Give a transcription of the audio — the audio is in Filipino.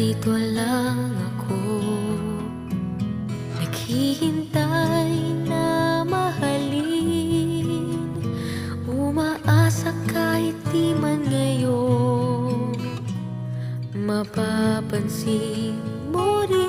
Narito lang ako. Naghihintay na mahalin. Umaasa kahit di man ngayon. Mapapansin mo rin